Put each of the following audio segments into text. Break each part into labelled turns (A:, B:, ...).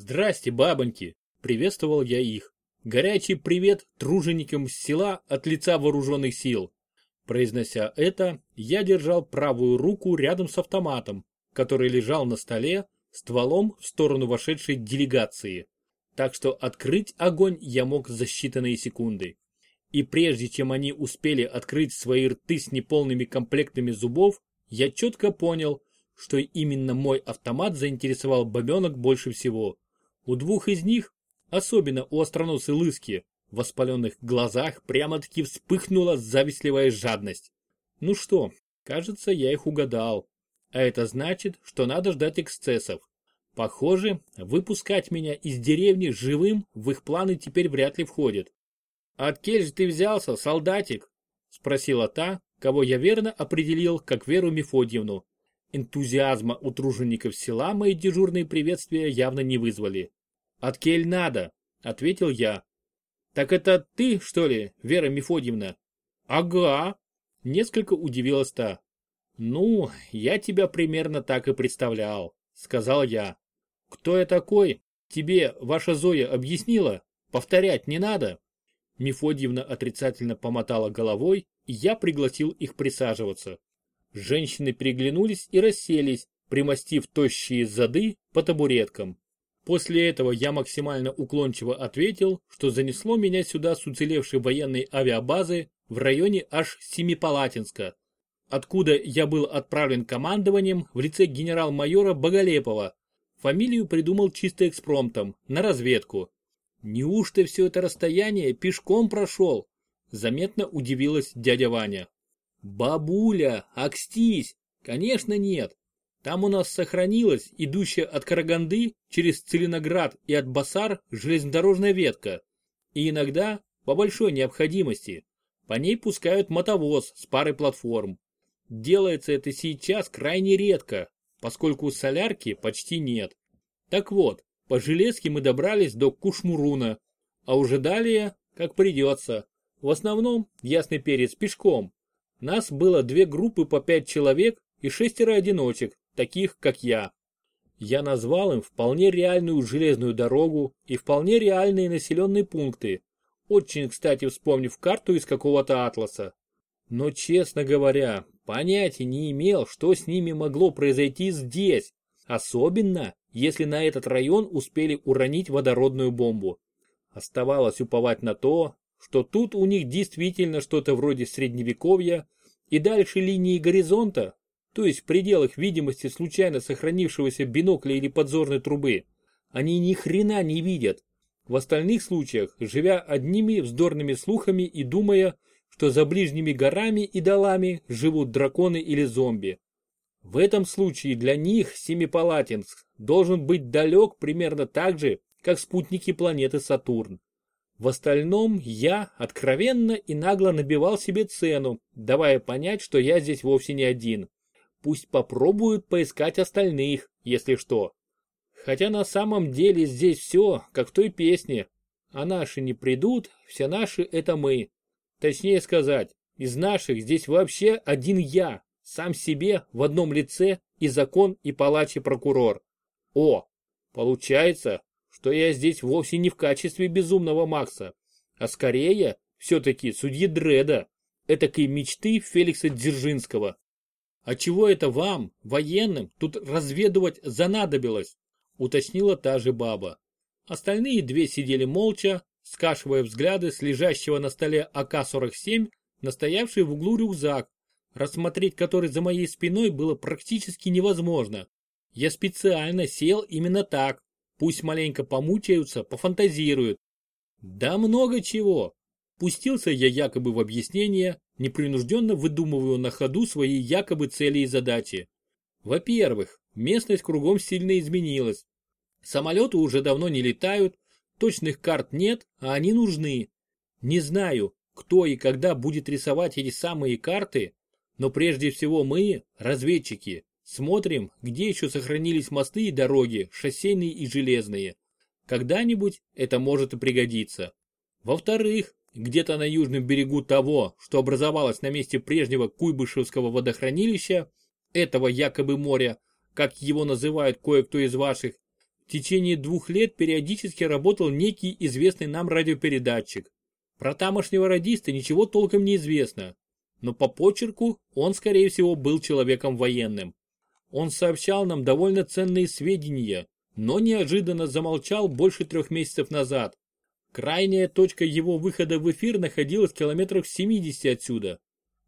A: Здрасте, бабоньки, приветствовал я их. Горячий привет труженикам села от лица вооруженных сил. Произнося это, я держал правую руку рядом с автоматом, который лежал на столе, стволом в сторону вошедшей делегации. Так что открыть огонь я мог за считанные секунды. И прежде чем они успели открыть свои рты с неполными комплектами зубов, я четко понял, что именно мой автомат заинтересовал бабенок больше всего. У двух из них, особенно у остроносой лыски, в воспаленных глазах прямо-таки вспыхнула завистливая жадность. Ну что, кажется, я их угадал. А это значит, что надо ждать эксцессов. Похоже, выпускать меня из деревни живым в их планы теперь вряд ли входит. «От кель же ты взялся, солдатик?» – спросила та, кого я верно определил как Веру Мефодьевну. Энтузиазма у тружеников села мои дежурные приветствия явно не вызвали. «От кель надо», – ответил я, «Так это ты, что ли, Вера Мефодьевна?» «Ага», — несколько удивилась та. «Ну, я тебя примерно так и представлял», — сказал я. «Кто я такой? Тебе ваша Зоя объяснила? Повторять не надо?» Мефодьевна отрицательно помотала головой, и я пригласил их присаживаться. Женщины переглянулись и расселись, примостив тощие зады по табуреткам. После этого я максимально уклончиво ответил, что занесло меня сюда с уцелевшей военной авиабазы в районе аж Семипалатинска, откуда я был отправлен командованием в лице генерал-майора Боголепова. Фамилию придумал чисто экспромтом, на разведку. Неужто все это расстояние пешком прошел? Заметно удивилась дядя Ваня. Бабуля, акстись! Конечно нет. Там у нас сохранилась идущая от Караганды через Целиноград и от Басар железнодорожная ветка. И иногда, по большой необходимости, по ней пускают мотовоз с парой платформ. Делается это сейчас крайне редко, поскольку солярки почти нет. Так вот, по железке мы добрались до Кушмуруна, а уже далее, как придется. В основном, ясный перец, пешком. Нас было две группы по пять человек и шестеро одиночек, таких как я. Я назвал им вполне реальную железную дорогу и вполне реальные населенные пункты, очень кстати вспомнив карту из какого-то атласа. Но, честно говоря, понятия не имел, что с ними могло произойти здесь, особенно если на этот район успели уронить водородную бомбу. Оставалось уповать на то, что тут у них действительно что-то вроде средневековья, и дальше линии горизонта то есть в пределах видимости случайно сохранившегося бинокля или подзорной трубы, они ни хрена не видят. В остальных случаях, живя одними вздорными слухами и думая, что за ближними горами и долами живут драконы или зомби. В этом случае для них Семипалатинск должен быть далек примерно так же, как спутники планеты Сатурн. В остальном я откровенно и нагло набивал себе цену, давая понять, что я здесь вовсе не один. Пусть попробуют поискать остальных, если что. Хотя на самом деле здесь все, как в той песне. А наши не придут, все наши это мы. Точнее сказать, из наших здесь вообще один я, сам себе в одном лице и закон, и палач, и прокурор. О, получается, что я здесь вовсе не в качестве безумного Макса, а скорее все-таки судьи Дреда, этакой мечты Феликса Дзержинского. «А чего это вам, военным, тут разведывать занадобилось?» уточнила та же баба. Остальные две сидели молча, скашивая взгляды с лежащего на столе АК-47 на стоявший в углу рюкзак, рассмотреть который за моей спиной было практически невозможно. Я специально сел именно так, пусть маленько помучаются, пофантазируют. Да много чего. Пустился я якобы в объяснение, непринужденно выдумываю на ходу свои якобы цели и задачи. Во-первых, местность кругом сильно изменилась. Самолеты уже давно не летают, точных карт нет, а они нужны. Не знаю, кто и когда будет рисовать эти самые карты, но прежде всего мы, разведчики, смотрим, где еще сохранились мосты и дороги, шоссейные и железные. Когда-нибудь это может и пригодиться. Во-вторых, где-то на южном берегу того, что образовалось на месте прежнего Куйбышевского водохранилища, этого якобы моря, как его называют кое-кто из ваших, в течение двух лет периодически работал некий известный нам радиопередатчик. Про тамошнего радиста ничего толком не известно, но по почерку он, скорее всего, был человеком военным. Он сообщал нам довольно ценные сведения, но неожиданно замолчал больше трех месяцев назад. Крайняя точка его выхода в эфир находилась в километрах 70 отсюда.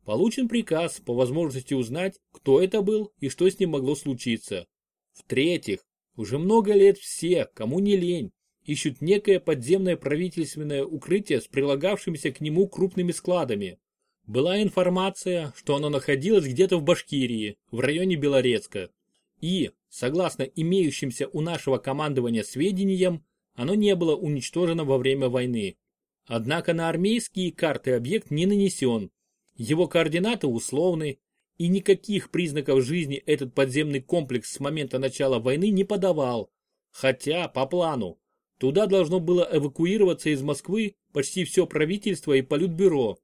A: Получен приказ по возможности узнать, кто это был и что с ним могло случиться. В-третьих, уже много лет все, кому не лень, ищут некое подземное правительственное укрытие с прилагавшимися к нему крупными складами. Была информация, что оно находилось где-то в Башкирии, в районе Белорецка. И, согласно имеющимся у нашего командования сведениям, оно не было уничтожено во время войны. Однако на армейские карты объект не нанесен. Его координаты условны, и никаких признаков жизни этот подземный комплекс с момента начала войны не подавал. Хотя, по плану, туда должно было эвакуироваться из Москвы почти все правительство и политбюро.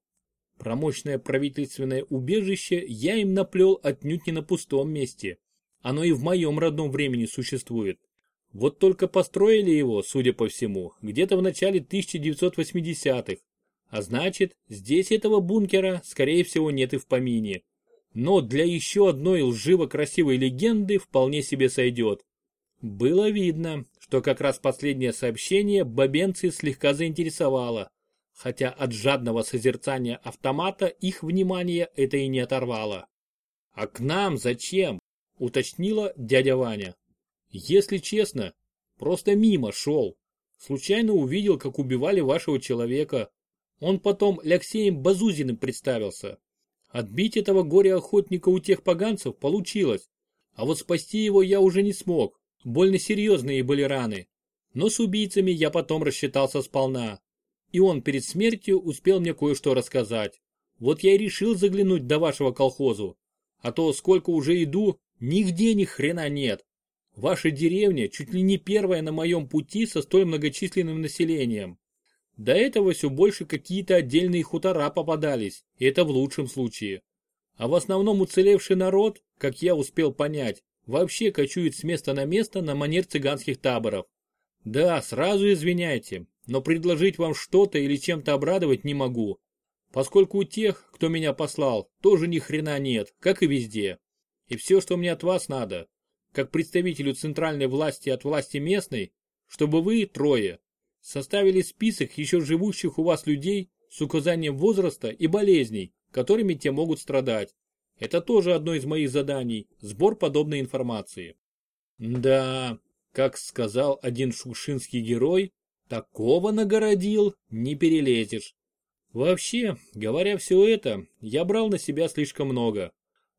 A: Про мощное правительственное убежище я им наплел отнюдь не на пустом месте. Оно и в моем родном времени существует. Вот только построили его, судя по всему, где-то в начале 1980-х. А значит, здесь этого бункера, скорее всего, нет и в помине но для еще одной лживо-красивой легенды вполне себе сойдет. Было видно, что как раз последнее сообщение бабенцы слегка заинтересовало, хотя от жадного созерцания автомата их внимание это и не оторвало. «А к нам зачем?» – уточнила дядя Ваня. «Если честно, просто мимо шел. Случайно увидел, как убивали вашего человека. Он потом Алексеем Базузиным представился. Отбить этого горе-охотника у тех поганцев получилось, а вот спасти его я уже не смог, больно серьезные были раны. Но с убийцами я потом рассчитался сполна. И он перед смертью успел мне кое-что рассказать. Вот я и решил заглянуть до вашего колхозу. А то сколько уже иду, нигде ни хрена нет. Ваша деревня чуть ли не первая на моем пути со столь многочисленным населением. До этого все больше какие-то отдельные хутора попадались, и это в лучшем случае. А в основном уцелевший народ, как я успел понять, вообще кочует с места на место на манер цыганских таборов. Да, сразу извиняйте, но предложить вам что-то или чем-то обрадовать не могу, поскольку у тех, кто меня послал, тоже ни хрена нет, как и везде. И все, что мне от вас надо, как представителю центральной власти от власти местной, чтобы вы, трое, составили список еще живущих у вас людей с указанием возраста и болезней, которыми те могут страдать. Это тоже одно из моих заданий – сбор подобной информации. Да, как сказал один шушинский герой, такого нагородил, не перелезешь. Вообще, говоря все это, я брал на себя слишком много,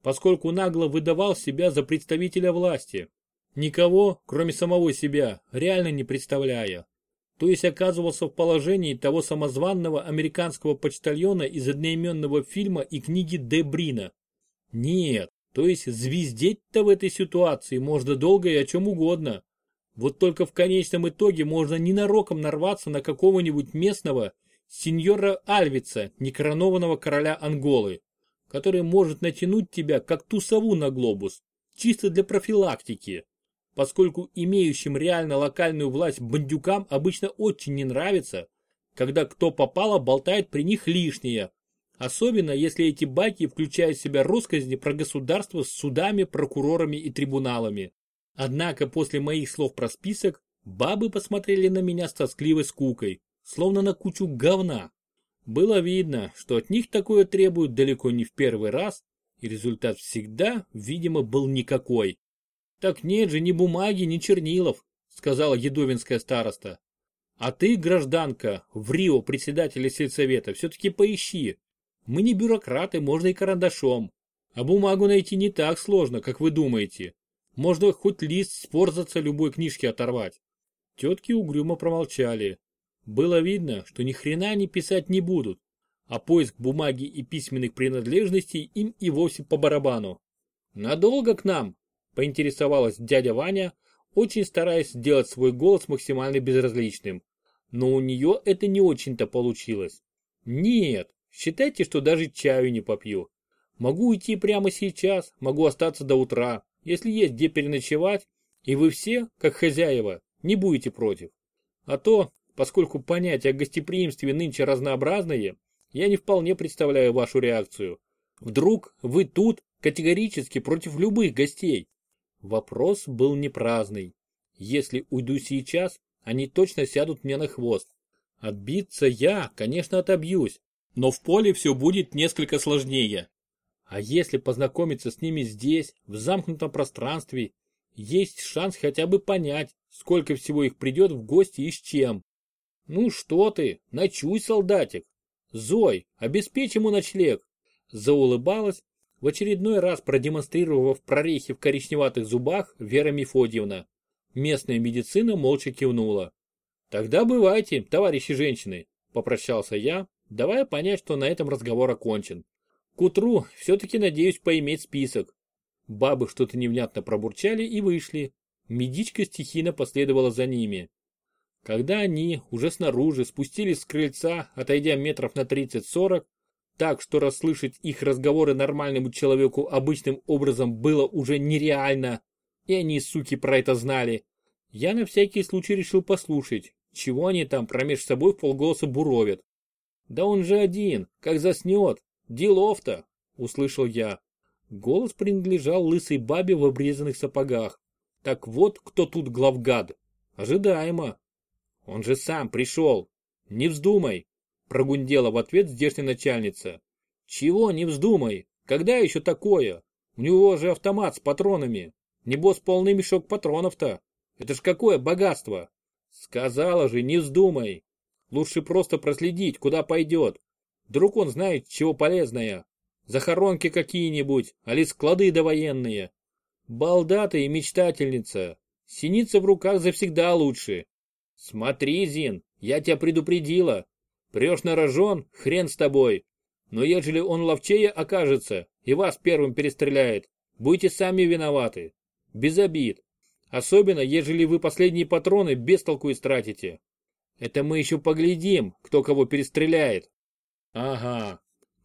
A: поскольку нагло выдавал себя за представителя власти, никого, кроме самого себя, реально не представляя то есть оказывался в положении того самозванного американского почтальона из одноименного фильма и книги Де Брина. Нет, то есть звездеть-то в этой ситуации можно долго и о чем угодно. Вот только в конечном итоге можно ненароком нарваться на какого-нибудь местного сеньора Альвица, некоронованного короля Анголы, который может натянуть тебя как ту сову на глобус, чисто для профилактики поскольку имеющим реально локальную власть бандюкам обычно очень не нравится, когда кто попало болтает при них лишнее, особенно если эти байки включают в себя россказни про государство с судами, прокурорами и трибуналами. Однако после моих слов про список, бабы посмотрели на меня с тоскливой скукой, словно на кучу говна. Было видно, что от них такое требуют далеко не в первый раз, и результат всегда, видимо, был никакой. Так нет же ни бумаги, ни чернилов, сказала едовинская староста. А ты, гражданка, в Рио председателя сельсовета, все-таки поищи. Мы не бюрократы, можно и карандашом. А бумагу найти не так сложно, как вы думаете. Можно хоть лист спорзаться любой книжки оторвать. Тетки угрюмо промолчали. Было видно, что ни хрена они писать не будут, а поиск бумаги и письменных принадлежностей им и вовсе по барабану. «Надолго к нам?» поинтересовалась дядя Ваня, очень стараясь сделать свой голос максимально безразличным. Но у нее это не очень-то получилось. Нет, считайте, что даже чаю не попью. Могу уйти прямо сейчас, могу остаться до утра, если есть где переночевать, и вы все, как хозяева, не будете против. А то, поскольку понятия о гостеприимстве нынче разнообразные, я не вполне представляю вашу реакцию. Вдруг вы тут категорически против любых гостей? Вопрос был не праздный. Если уйду сейчас, они точно сядут мне на хвост. Отбиться я, конечно, отобьюсь, но в поле все будет несколько сложнее. А если познакомиться с ними здесь, в замкнутом пространстве, есть шанс хотя бы понять, сколько всего их придет в гости и с чем. Ну что ты, ночуй, солдатик. Зой, обеспечь ему ночлег. Заулыбалась, в очередной раз продемонстрировав прорехи в коричневатых зубах Вера Мефодьевна. Местная медицина молча кивнула. «Тогда бывайте, товарищи женщины», – попрощался я, давая понять, что на этом разговор окончен. К утру все-таки надеюсь поиметь список. Бабы что-то невнятно пробурчали и вышли. Медичка стихийно последовала за ними. Когда они, уже снаружи, спустились с крыльца, отойдя метров на 30-40, так что расслышать их разговоры нормальному человеку обычным образом было уже нереально, и они, суки, про это знали, я на всякий случай решил послушать, чего они там промеж собой в полголоса буровят. Да он же один, как заснет, делов-то, услышал я. Голос принадлежал лысой бабе в обрезанных сапогах. Так вот, кто тут главгад. Ожидаемо. Он же сам пришел. Не вздумай, прогундела в ответ здешняя начальница. Чего не вздумай? Когда еще такое? У него же автомат с патронами. Небось полный мешок патронов-то. Это ж какое богатство. Сказала же, не вздумай. Лучше просто проследить, куда пойдет. Вдруг он знает, чего полезное. Захоронки какие-нибудь, али склады довоенные. Балда ты и мечтательница. Синица в руках завсегда лучше. Смотри, Зин, я тебя предупредила. Прешь на рожон, хрен с тобой. Но ежели он ловчее окажется и вас первым перестреляет, будете сами виноваты. Без обид. Особенно, ежели вы последние патроны без толку истратите. Это мы еще поглядим, кто кого перестреляет. Ага.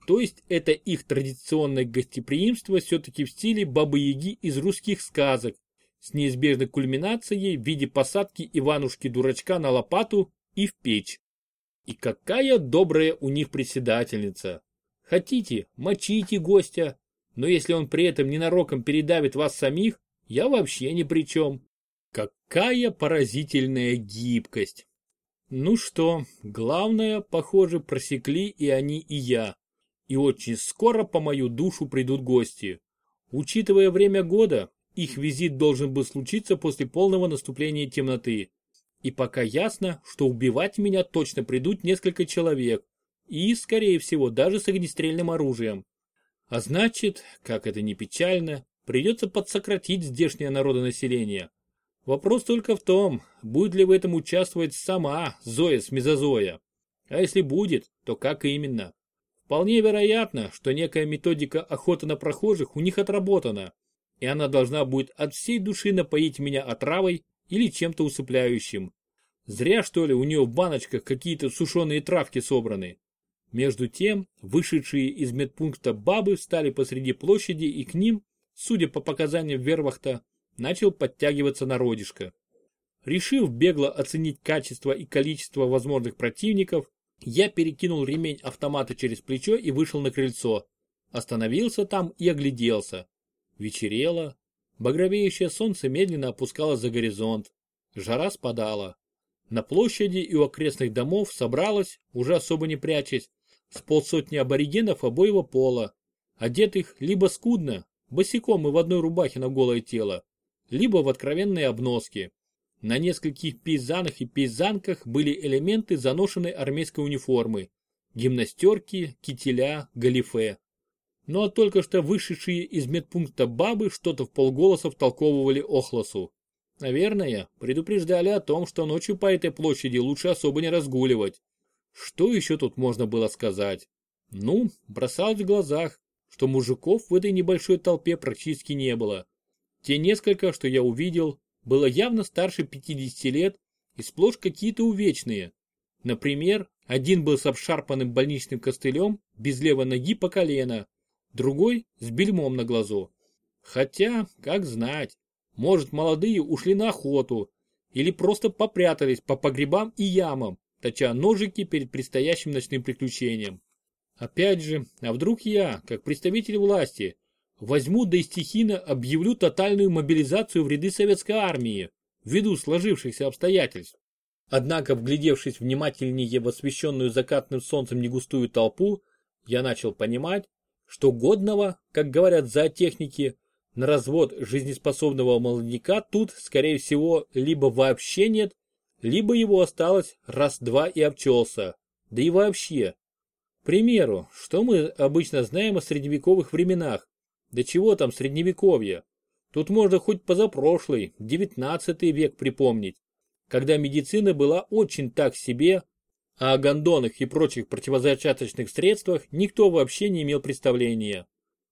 A: То есть это их традиционное гостеприимство все-таки в стиле Бабы-Яги из русских сказок, с неизбежной кульминацией в виде посадки Иванушки-дурачка на лопату и в печь. И какая добрая у них председательница. Хотите, мочите гостя, но если он при этом ненароком передавит вас самих, я вообще ни при чем. Какая поразительная гибкость. Ну что, главное, похоже, просекли и они, и я. И очень скоро по мою душу придут гости. Учитывая время года, их визит должен был случиться после полного наступления темноты. И пока ясно, что убивать меня точно придут несколько человек. И, скорее всего, даже с огнестрельным оружием. А значит, как это ни печально, придется подсократить здешнее народонаселение. Вопрос только в том, будет ли в этом участвовать сама Зоя с Мезозоя. А если будет, то как именно? Вполне вероятно, что некая методика охоты на прохожих у них отработана, и она должна будет от всей души напоить меня отравой или чем-то усыпляющим. Зря что ли у нее в баночках какие-то сушеные травки собраны. Между тем, вышедшие из медпункта бабы встали посреди площади и к ним, судя по показаниям Вервахта, начал подтягиваться народишко. Решив бегло оценить качество и количество возможных противников, я перекинул ремень автомата через плечо и вышел на крыльцо. Остановился там и огляделся. Вечерело. Багровеющее солнце медленно опускалось за горизонт. Жара спадала. На площади и у окрестных домов собралось, уже особо не прячась, с полсотни аборигенов обоего пола, одетых либо скудно, босиком и в одной рубахе на голое тело, либо в откровенные обноски. На нескольких пейзанах и пейзанках были элементы заношенной армейской униформы, гимнастерки, кителя, галифе. Ну а только что вышедшие из медпункта бабы что-то в полголоса втолковывали Охлосу. Наверное, предупреждали о том, что ночью по этой площади лучше особо не разгуливать. Что еще тут можно было сказать? Ну, бросалось в глазах, что мужиков в этой небольшой толпе практически не было. Те несколько, что я увидел, было явно старше 50 лет и сплошь какие-то увечные. Например, один был с обшарпанным больничным костылем, без левой ноги по колено, другой с бельмом на глазу. Хотя, как знать, может молодые ушли на охоту, или просто попрятались по погребам и ямам, точа ножики перед предстоящим ночным приключением. Опять же, а вдруг я, как представитель власти, возьму да и стихийно объявлю тотальную мобилизацию в ряды советской армии, ввиду сложившихся обстоятельств. Однако, вглядевшись внимательнее в освещенную закатным солнцем негустую толпу, я начал понимать, что годного, как говорят зоотехники, на развод жизнеспособного молодняка тут, скорее всего, либо вообще нет, либо его осталось раз-два и обчелся. Да и вообще. К примеру, что мы обычно знаем о средневековых временах? Да чего там средневековье? Тут можно хоть позапрошлый, девятнадцатый век припомнить, когда медицина была очень так себе, а о гондонах и прочих противозачаточных средствах никто вообще не имел представления.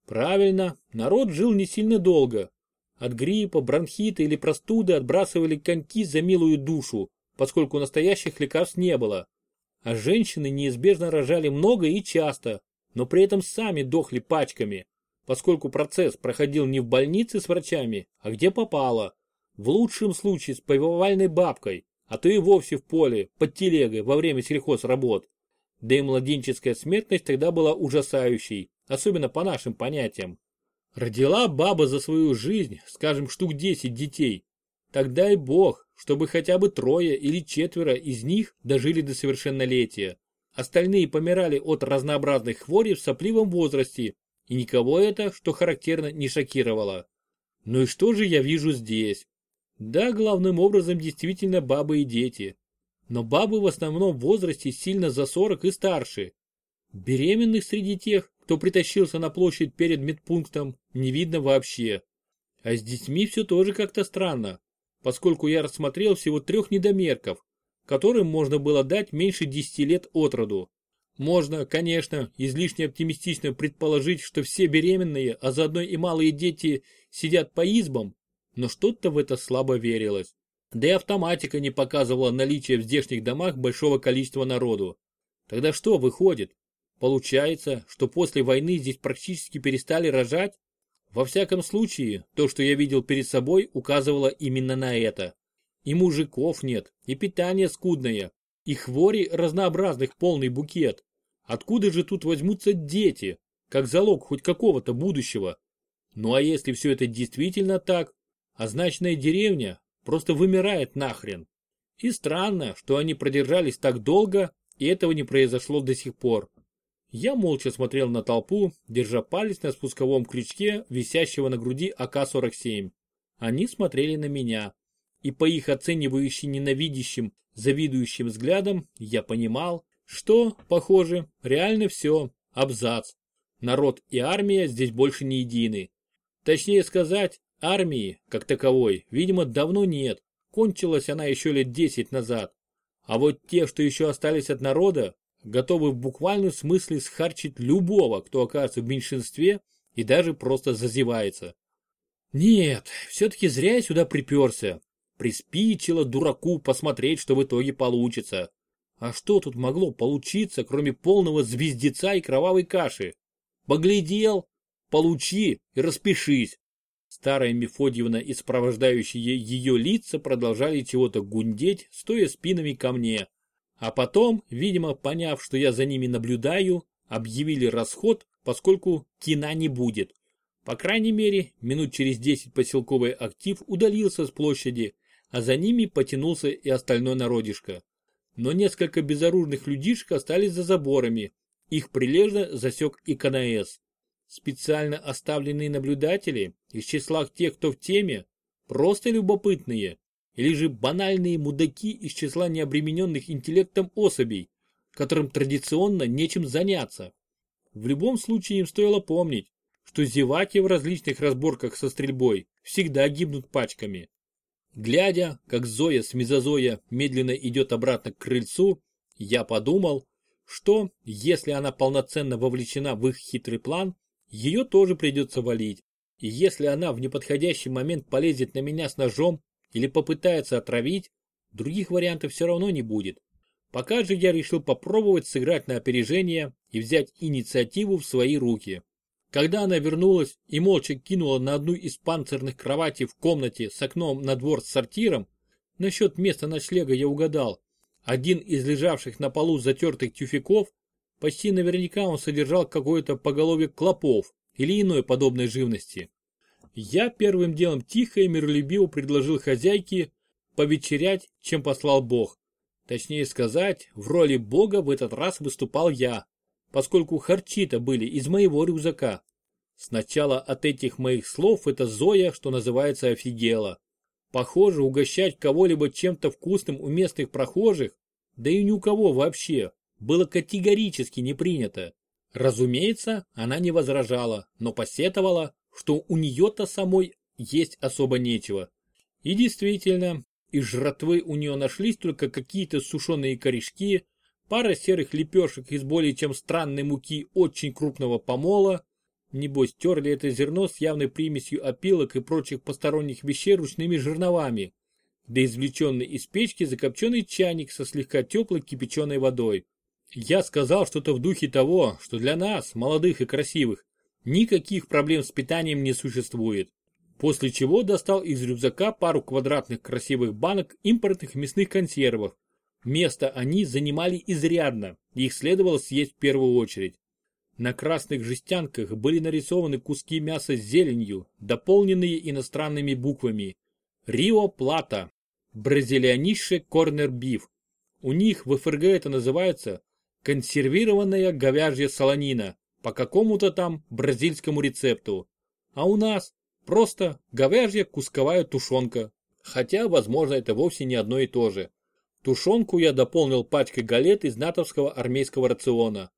A: Правильно, народ жил не сильно долго. От гриппа, бронхита или простуды отбрасывали коньки за милую душу, поскольку настоящих лекарств не было. А женщины неизбежно рожали много и часто, но при этом сами дохли пачками, поскольку процесс проходил не в больнице с врачами, а где попало. В лучшем случае с повивальной бабкой, а то и вовсе в поле, под телегой во время сельхозработ. Да и младенческая смертность тогда была ужасающей, особенно по нашим понятиям. Родила баба за свою жизнь, скажем, штук 10 детей. Так дай бог, чтобы хотя бы трое или четверо из них дожили до совершеннолетия. Остальные помирали от разнообразных хворей в сопливом возрасте, и никого это, что характерно, не шокировало. Ну и что же я вижу здесь? Да, главным образом действительно бабы и дети. Но бабы в основном в возрасте сильно за 40 и старше. Беременных среди тех, кто притащился на площадь перед медпунктом, не видно вообще. А с детьми все тоже как-то странно, поскольку я рассмотрел всего трех недомерков, которым можно было дать меньше 10 лет от роду. Можно, конечно, излишне оптимистично предположить, что все беременные, а заодно и малые дети сидят по избам, но что-то в это слабо верилось. Да и автоматика не показывала наличие в здешних домах большого количества народу. Тогда что выходит? Получается, что после войны здесь практически перестали рожать? Во всяком случае, то, что я видел перед собой, указывало именно на это. И мужиков нет, и питание скудное, и хвори разнообразных полный букет. Откуда же тут возьмутся дети, как залог хоть какого-то будущего? Ну а если все это действительно так, означенная деревня просто вымирает нахрен. И странно, что они продержались так долго, и этого не произошло до сих пор. Я молча смотрел на толпу, держа палец на спусковом крючке, висящего на груди АК-47. Они смотрели на меня. И по их оценивающим ненавидящим, завидующим взглядам я понимал, что, похоже, реально все, абзац. Народ и армия здесь больше не едины. Точнее сказать, армии, как таковой, видимо, давно нет. Кончилась она еще лет 10 назад. А вот те, что еще остались от народа, готовы в буквальном смысле схарчить любого, кто окажется в меньшинстве и даже просто зазевается. Нет, все-таки зря я сюда приперся. Приспичило дураку посмотреть, что в итоге получится. А что тут могло получиться, кроме полного звездеца и кровавой каши? Поглядел, получи и распишись. Старая Мефодьевна и сопровождающие ее лица продолжали чего-то гундеть, стоя спинами ко мне. А потом, видимо, поняв, что я за ними наблюдаю, объявили расход, поскольку кино не будет. По крайней мере, минут через десять поселковый актив удалился с площади, а за ними потянулся и остальной народишко. Но несколько безоружных людишек остались за заборами. Их прилежно засек и КНС. Специально оставленные наблюдатели из числа тех, кто в теме, просто любопытные, или же банальные мудаки из числа необремененных интеллектом особей, которым традиционно нечем заняться. В любом случае им стоило помнить, что зеваки в различных разборках со стрельбой всегда гибнут пачками. Глядя, как Зоя с Мезозоя медленно идет обратно к крыльцу, я подумал, что, если она полноценно вовлечена в их хитрый план, ее тоже придется валить. И если она в неподходящий момент полезет на меня с ножом или попытается отравить, других вариантов все равно не будет. Пока же я решил попробовать сыграть на опережение и взять инициативу в свои руки. Когда она вернулась и молча кинула на одну из панцирных кроватей в комнате с окном на двор с сортиром, Насчет места ночлега я угадал. Один из лежавших на полу затертых тюфяков, почти наверняка он содержал какое-то поголовье клопов или иной подобной живности. Я первым делом тихо и миролюбиво предложил хозяйке повечерять, чем послал Бог. Точнее сказать, в роли Бога в этот раз выступал я, поскольку харчи-то были из моего рюкзака. Сначала от этих моих слов эта Зоя, что называется, офигела. Похоже, угощать кого-либо чем-то вкусным у местных прохожих, да и ни у кого вообще, было категорически не принято. Разумеется, она не возражала, но посетовала, что у нее-то самой есть особо нечего. И действительно, из жратвы у нее нашлись только какие-то сушеные корешки, пара серых лепешек из более чем странной муки очень крупного помола, небось терли это зерно с явной примесью опилок и прочих посторонних вещей ручными жерновами, да извлеченный из печки закопченный чайник со слегка теплой кипяченой водой. Я сказал что-то в духе того, что для нас, молодых и красивых, никаких проблем с питанием не существует. После чего достал из рюкзака пару квадратных красивых банок импортных мясных консервов. Место они занимали изрядно, их следовало съесть в первую очередь. На красных жестянках были нарисованы куски мяса с зеленью, дополненные иностранными буквами. Рио Плата, Бразилианише Корнер Биф. У них в ФРГ это называется консервированная говяжья солонина по какому-то там бразильскому рецепту. А у нас просто говяжья кусковая тушенка. Хотя, возможно, это вовсе не одно и то же. Тушенку я дополнил пачкой галет из натовского армейского рациона.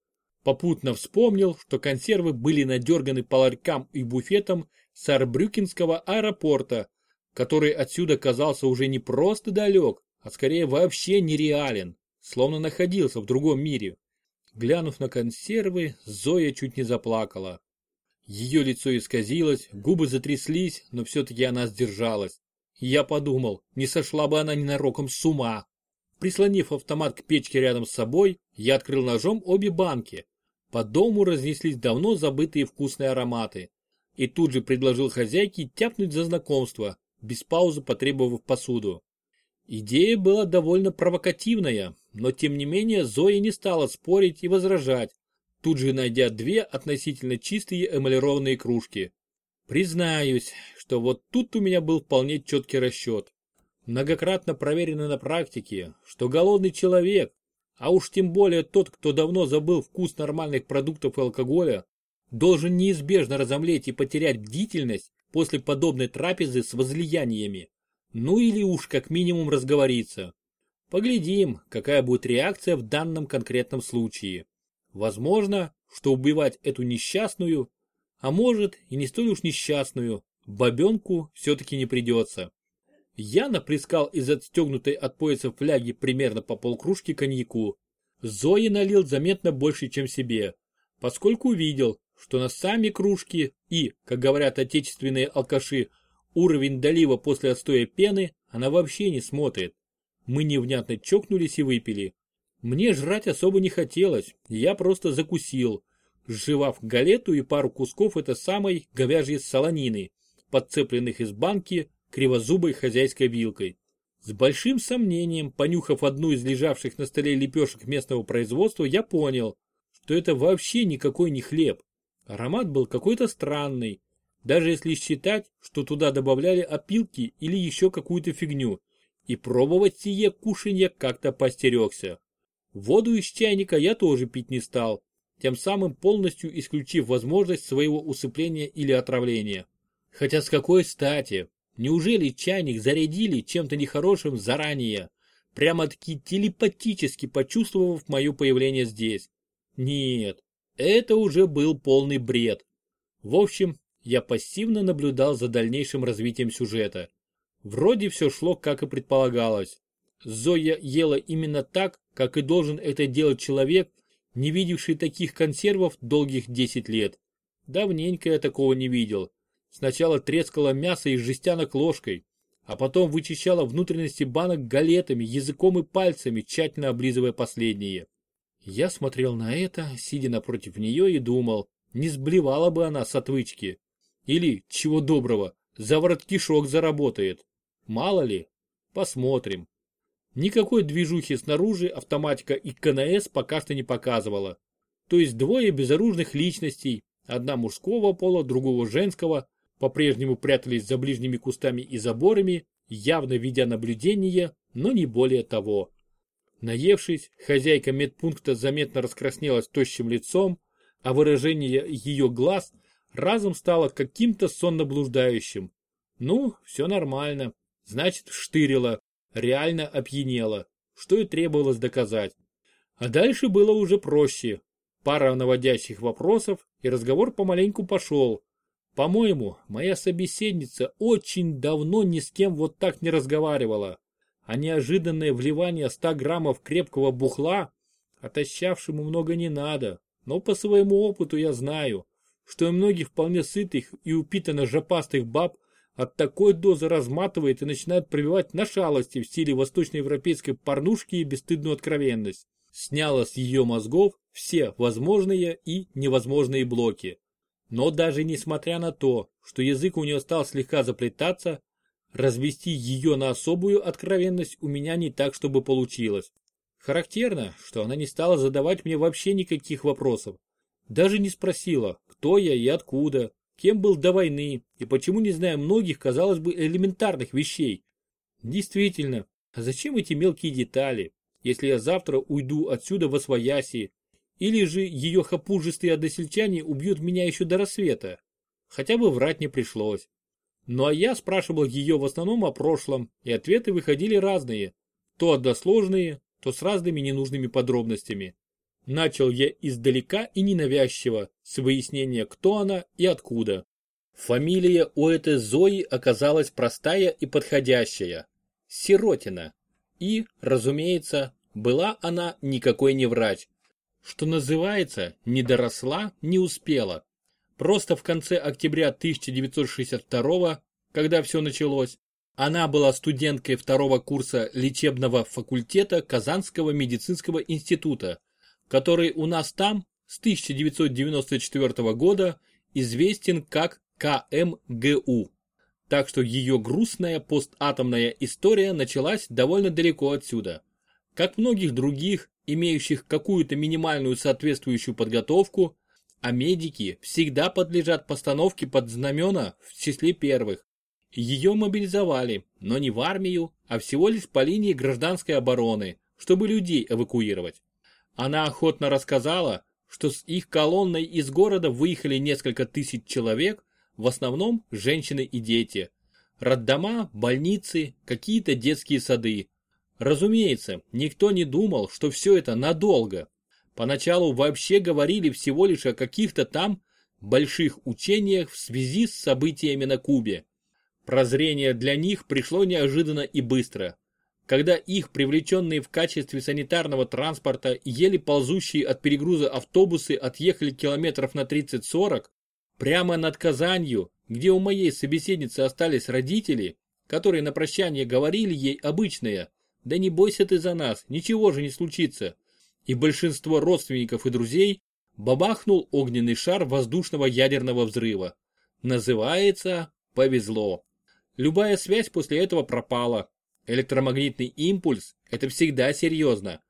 A: Попутно вспомнил, что консервы были надерганы по ларькам и буфетам Сарбрюкинского аэропорта, который отсюда казался уже не просто далек, а скорее вообще нереален словно находился в другом мире. Глянув на консервы, Зоя чуть не заплакала. Ее лицо исказилось, губы затряслись, но все-таки она сдержалась. Я подумал, не сошла бы она ненароком с ума. Прислонив автомат к печке рядом с собой, я открыл ножом обе банки. По дому разнеслись давно забытые вкусные ароматы. И тут же предложил хозяйке тяпнуть за знакомство, без паузы потребовав посуду. Идея была довольно провокативная, но тем не менее Зоя не стала спорить и возражать, тут же найдя две относительно чистые эмалированные кружки. Признаюсь, что вот тут у меня был вполне четкий расчет. Многократно проверено на практике, что голодный человек, а уж тем более тот, кто давно забыл вкус нормальных продуктов и алкоголя, должен неизбежно разомлеть и потерять бдительность после подобной трапезы с возлияниями. Ну или уж как минимум разговориться. Поглядим, какая будет реакция в данном конкретном случае. Возможно, что убивать эту несчастную, а может и не столь уж несчастную, бабенку все-таки не придется. Я наплескал из отстегнутой от пояса фляги примерно по полкружки коньяку. Зои налил заметно больше, чем себе, поскольку увидел, что на сами кружки и, как говорят отечественные алкаши, Уровень долива после отстоя пены она вообще не смотрит. Мы невнятно чокнулись и выпили. Мне жрать особо не хотелось, я просто закусил, сживав галету и пару кусков этой самой говяжьей солонины, подцепленных из банки кривозубой хозяйской вилкой. С большим сомнением, понюхав одну из лежавших на столе лепешек местного производства, я понял, что это вообще никакой не хлеб. Аромат был какой-то странный, даже если считать, что туда добавляли опилки или еще какую-то фигню, и пробовать сие кушанье как-то постерегся. Воду из чайника я тоже пить не стал, тем самым полностью исключив возможность своего усыпления или отравления. Хотя с какой стати? Неужели чайник зарядили чем-то нехорошим заранее, прямо-таки телепатически почувствовав мое появление здесь? Нет, это уже был полный бред. В общем, я пассивно наблюдал за дальнейшим развитием сюжета. Вроде все шло, как и предполагалось. Зоя ела именно так, как и должен это делать человек, не видевший таких консервов долгих 10 лет. Давненько я такого не видел. Сначала трескала мясо из жестянок ложкой, а потом вычищала внутренности банок галетами, языком и пальцами, тщательно облизывая последние. Я смотрел на это, сидя напротив нее и думал, не сблевала бы она с отвычки. Или, чего доброго, заворот кишок заработает. Мало ли. Посмотрим. Никакой движухи снаружи автоматика и КНС пока что не показывала. То есть двое безоружных личностей, одна мужского пола, другого женского, по-прежнему прятались за ближними кустами и заборами, явно ведя наблюдение, но не более того. Наевшись, хозяйка медпункта заметно раскраснелась тощим лицом, а выражение ее глаз разом стало каким-то сонноблуждающим. Ну, все нормально. Значит, штырила, реально опьянела, что и требовалось доказать. А дальше было уже проще. Пара наводящих вопросов, и разговор помаленьку пошел. По-моему, моя собеседница очень давно ни с кем вот так не разговаривала. А неожиданное вливание 100 граммов крепкого бухла, отощавшему много не надо, но по своему опыту я знаю, что и многих вполне сытых и упитанно жопастых баб от такой дозы разматывает и начинает прививать на шалости в стиле восточноевропейской порнушки и бесстыдную откровенность. Сняла с ее мозгов все возможные и невозможные блоки. Но даже несмотря на то, что язык у нее стал слегка заплетаться, развести ее на особую откровенность у меня не так, чтобы получилось. Характерно, что она не стала задавать мне вообще никаких вопросов. Даже не спросила, кто я и откуда, кем был до войны и почему не знаю многих, казалось бы, элементарных вещей. Действительно, а зачем эти мелкие детали, если я завтра уйду отсюда во свояси, или же ее хапужистые односельчане убьют меня еще до рассвета? Хотя бы врать не пришлось. Ну а я спрашивал ее в основном о прошлом, и ответы выходили разные. То односложные, то с разными ненужными подробностями. Начал я издалека и ненавязчиво, с выяснения, кто она и откуда. Фамилия у этой Зои оказалась простая и подходящая. Сиротина. И, разумеется, была она никакой не врач. Что называется, не доросла, не успела. Просто в конце октября 1962 когда все началось, она была студенткой второго курса лечебного факультета Казанского медицинского института, который у нас там с 1994 года известен как КМГУ. Так что ее грустная постатомная история началась довольно далеко отсюда. Как многих других, имеющих какую-то минимальную соответствующую подготовку, а медики всегда подлежат постановке под знамена в числе первых. Ее мобилизовали, но не в армию, а всего лишь по линии гражданской обороны, чтобы людей эвакуировать. Она охотно рассказала, что с их колонной из города выехали несколько тысяч человек, в основном женщины и дети. Роддома, больницы, какие-то детские сады. Разумеется, никто не думал, что все это надолго. Поначалу вообще говорили всего лишь о каких-то там больших учениях в связи с событиями на Кубе. Прозрение для них пришло неожиданно и быстро. Когда их, привлеченные в качестве санитарного транспорта, еле ползущие от перегруза автобусы отъехали километров на 30-40, прямо над Казанью, где у моей собеседницы остались родители, которые на прощание говорили ей обычное «Да не бойся ты за нас, ничего же не случится», и большинство родственников и друзей бабахнул огненный шар воздушного ядерного взрыва. Называется «Повезло». Любая связь после этого пропала. Электромагнитный импульс – это всегда серьезно.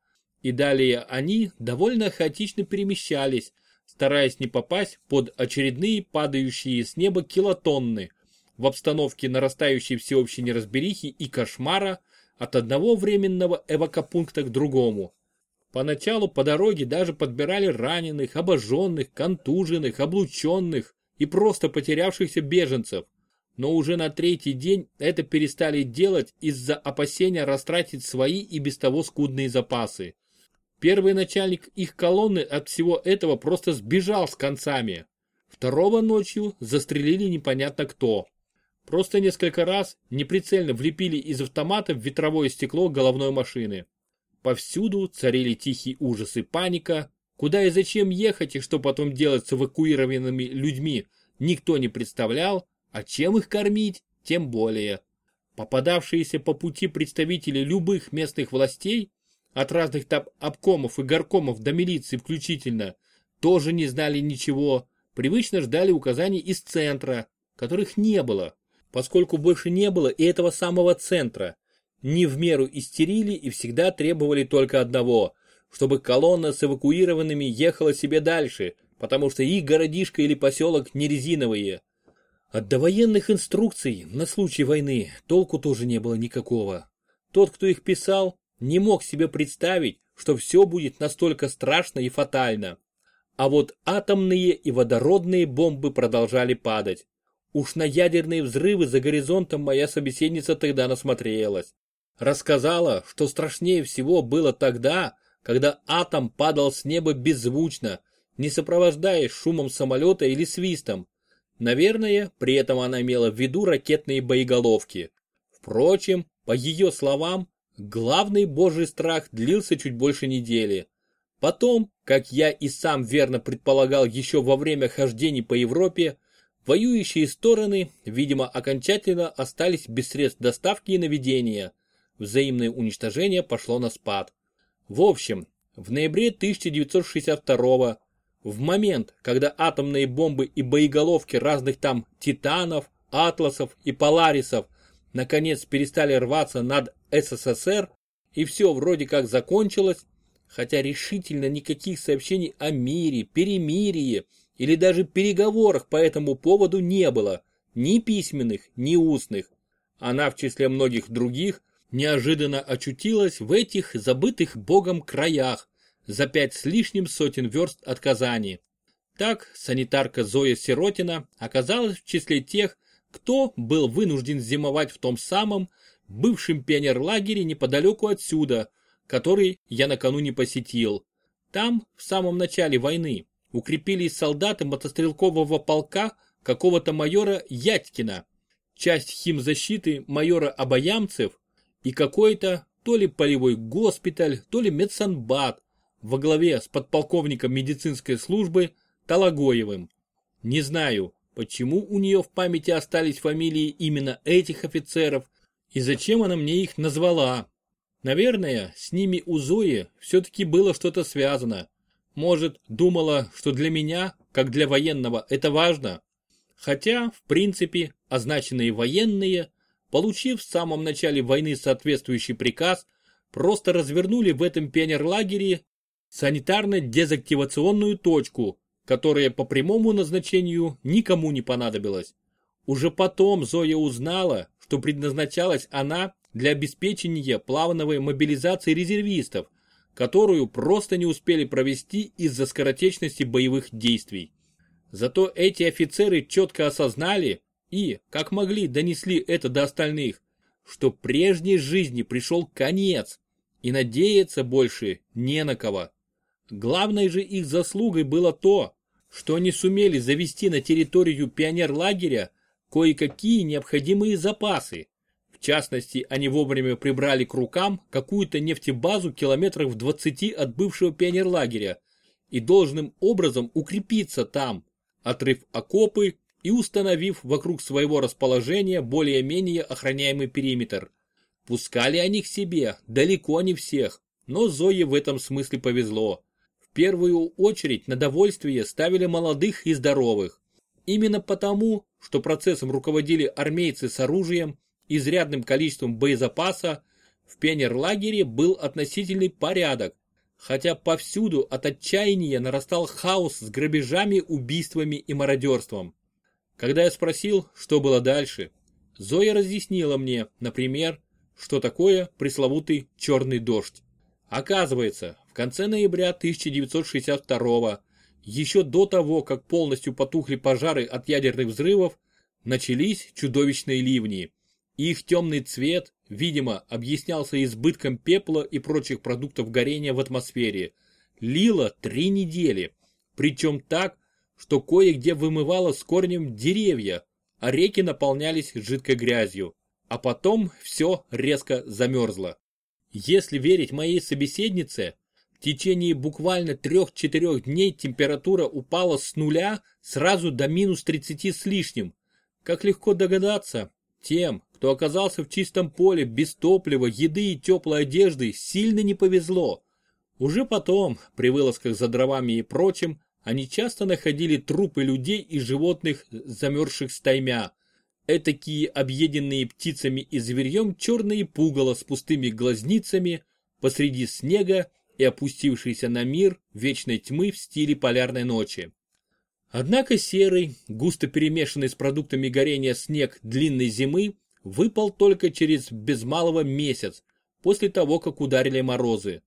A: И далее они довольно хаотично перемещались, стараясь не попасть под очередные падающие с неба килотонны в обстановке нарастающей всеобщей неразберихи и кошмара от одного временного эвакопункта к другому. Поначалу по дороге даже подбирали раненых, обожженных, контуженных, облученных и просто потерявшихся беженцев – но уже на третий день это перестали делать из-за опасения растратить свои и без того скудные запасы. Первый начальник их колонны от всего этого просто сбежал с концами. Второго ночью застрелили непонятно кто. Просто несколько раз неприцельно влепили из автомата в ветровое стекло головной машины. Повсюду царили тихий ужас и паника. Куда и зачем ехать и что потом делать с эвакуированными людьми, никто не представлял, а чем их кормить, тем более. Попадавшиеся по пути представители любых местных властей, от разных там обкомов и горкомов до милиции включительно, тоже не знали ничего, привычно ждали указаний из центра, которых не было, поскольку больше не было и этого самого центра. не в меру истерили и всегда требовали только одного, чтобы колонна с эвакуированными ехала себе дальше, потому что их городишко или поселок не резиновые. От довоенных инструкций на случай войны толку тоже не было никакого. Тот, кто их писал, не мог себе представить, что все будет настолько страшно и фатально. А вот атомные и водородные бомбы продолжали падать. Уж на ядерные взрывы за горизонтом моя собеседница тогда насмотрелась. Рассказала, что страшнее всего было тогда, когда атом падал с неба беззвучно, не сопровождаясь шумом самолета или свистом. Наверное, при этом она имела в виду ракетные боеголовки. Впрочем, по ее словам, главный божий страх длился чуть больше недели. Потом, как я и сам верно предполагал еще во время хождений по Европе, воюющие стороны, видимо, окончательно остались без средств доставки и наведения. Взаимное уничтожение пошло на спад. В общем, в ноябре 1962 в момент, когда атомные бомбы и боеголовки разных там Титанов, Атласов и Поларисов наконец перестали рваться над СССР, и все вроде как закончилось, хотя решительно никаких сообщений о мире, перемирии или даже переговорах по этому поводу не было, ни письменных, ни устных. Она в числе многих других неожиданно очутилась в этих забытых богом краях, за пять с лишним сотен верст от Казани. Так санитарка Зоя Сиротина оказалась в числе тех, кто был вынужден зимовать в том самом бывшем пионерлагере неподалеку отсюда, который я накануне посетил. Там, в самом начале войны, укрепились солдаты мотострелкового полка какого-то майора Ядькина, часть химзащиты майора Обаямцев и какой-то то ли полевой госпиталь, то ли медсанбат во главе с подполковником медицинской службы Талагоевым. Не знаю, почему у нее в памяти остались фамилии именно этих офицеров и зачем она мне их назвала. Наверное, с ними у Зои все-таки было что-то связано. Может, думала, что для меня, как для военного, это важно? Хотя, в принципе, означенные военные, получив в самом начале войны соответствующий приказ, просто развернули в этом пионерлагере санитарно-дезактивационную точку, которая по прямому назначению никому не понадобилась. Уже потом Зоя узнала, что предназначалась она для обеспечения плавной мобилизации резервистов, которую просто не успели провести из-за скоротечности боевых действий. Зато эти офицеры четко осознали и, как могли, донесли это до остальных, что прежней жизни пришел конец, и надеяться больше не на кого. Главной же их заслугой было то, что они сумели завести на территорию пионерлагеря кое-какие необходимые запасы, частности, они вовремя прибрали к рукам какую-то нефтебазу километров в 20 от бывшего пионерлагеря и должным образом укрепиться там, отрыв окопы и установив вокруг своего расположения более-менее охраняемый периметр. Пускали они к себе, далеко не всех, но Зое в этом смысле повезло. Первую очередь на довольствие ставили молодых и здоровых. Именно потому, что процессом руководили армейцы с оружием изрядным количеством боезапаса, в пионерлагере был относительный порядок, хотя повсюду от отчаяния нарастал хаос с грабежами, убийствами и мародерством. Когда я спросил, что было дальше, Зоя разъяснила мне, например, что такое пресловутый черный дождь. Оказывается, в конце ноября 1962 еще до того, как полностью потухли пожары от ядерных взрывов, начались чудовищные ливни. Их темный цвет, видимо, объяснялся избытком пепла и прочих продуктов горения в атмосфере. Лило три недели, причем так, что кое-где вымывало с корнем деревья, а реки наполнялись жидкой грязью. А потом все резко замерзло. Если верить моей собеседнице, в течение буквально 3-4 дней температура упала с нуля сразу до минус 30 с лишним. Как легко догадаться, тем, кто оказался в чистом поле без топлива, еды и теплой одежды, сильно не повезло. Уже потом, при вылазках за дровами и прочим, они часто находили трупы людей и животных, замерзших стаймя. Этакие объеденные птицами и зверьем черные пугало с пустыми глазницами посреди снега и опустившийся на мир вечной тьмы в стиле полярной ночи. Однако серый, густо перемешанный с продуктами горения снег длинной зимы выпал только через без малого месяц, после того, как ударили морозы.